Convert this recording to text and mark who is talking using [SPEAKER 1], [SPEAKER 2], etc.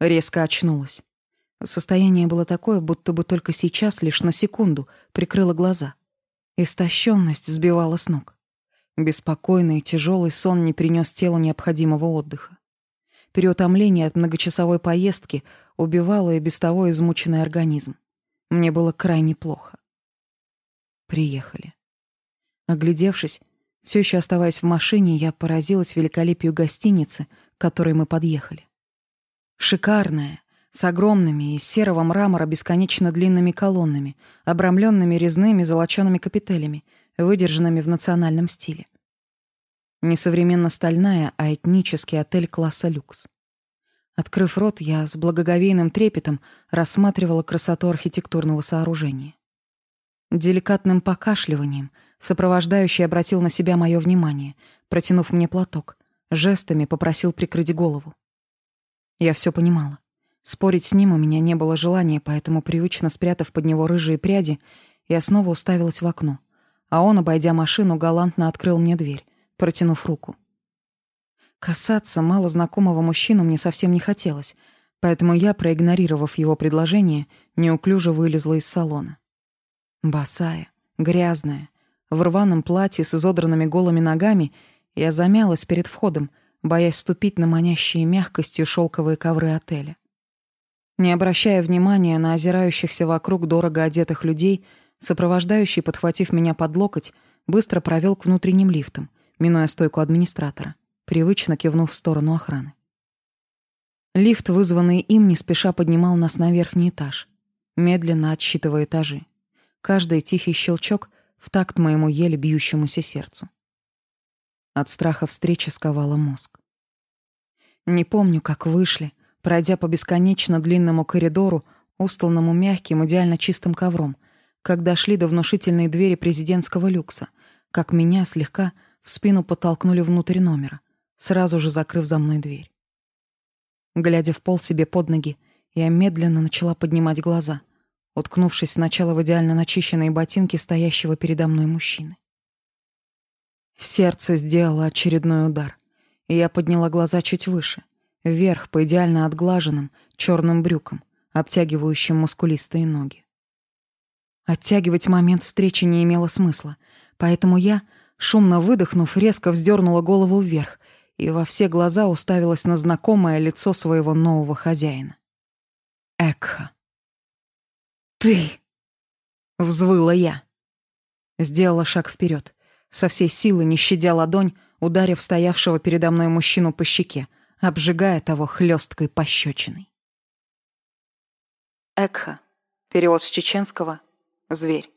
[SPEAKER 1] Резко очнулась. Состояние было такое, будто бы только сейчас, лишь на секунду, прикрыла глаза. Истощенность сбивала с ног. Беспокойный тяжелый сон не принес телу необходимого отдыха. Переутомление от многочасовой поездки убивало и без того измученный организм. Мне было крайне плохо. Приехали. Оглядевшись, все еще оставаясь в машине, я поразилась великолепию гостиницы, к которой мы подъехали. Шикарная, с огромными из серого мрамора бесконечно длинными колоннами, обрамленными резными золочеными капителями, выдержанными в национальном стиле. Не современно-стальная, а этнический отель класса люкс. Открыв рот, я с благоговейным трепетом рассматривала красоту архитектурного сооружения. Деликатным покашливанием сопровождающий обратил на себя мое внимание, протянув мне платок, жестами попросил прикрыть голову. Я все понимала. Спорить с ним у меня не было желания, поэтому, привычно спрятав под него рыжие пряди, я снова уставилась в окно. А он, обойдя машину, галантно открыл мне дверь, протянув руку. Касаться малознакомого мужчину мне совсем не хотелось, поэтому я, проигнорировав его предложение, неуклюже вылезла из салона. Босая, грязная, в рваном платье с изодранными голыми ногами, я замялась перед входом, боясь ступить на манящие мягкостью шелковые ковры отеля. Не обращая внимания на озирающихся вокруг дорого одетых людей, сопровождающий, подхватив меня под локоть, быстро провел к внутренним лифтам, минуя стойку администратора, привычно кивнув в сторону охраны. Лифт, вызванный им, не спеша поднимал нас на верхний этаж, медленно отсчитывая этажи. Каждый тихий щелчок в такт моему еле бьющемуся сердцу. От страха встречи сковала мозг. Не помню, как вышли, пройдя по бесконечно длинному коридору, устланному мягким, идеально чистым ковром, как дошли до внушительной двери президентского люкса, как меня слегка в спину подтолкнули внутрь номера, сразу же закрыв за мной дверь. Глядя в пол себе под ноги, я медленно начала поднимать глаза, уткнувшись сначала в идеально начищенные ботинки стоящего передо мной мужчины. В Сердце сделало очередной удар, и я подняла глаза чуть выше, вверх по идеально отглаженным черным брюкам, обтягивающим мускулистые ноги. Оттягивать момент встречи не имело смысла, поэтому я, шумно выдохнув, резко вздернула голову вверх и во все глаза уставилась на знакомое лицо своего нового хозяина. Экха. «Ты!» — взвыла я. Сделала шаг вперед со всей силы, не щадя ладонь, ударив стоявшего передо мной мужчину по щеке, обжигая того хлесткой пощечиной. Экха. Перевод с чеченского «Зверь».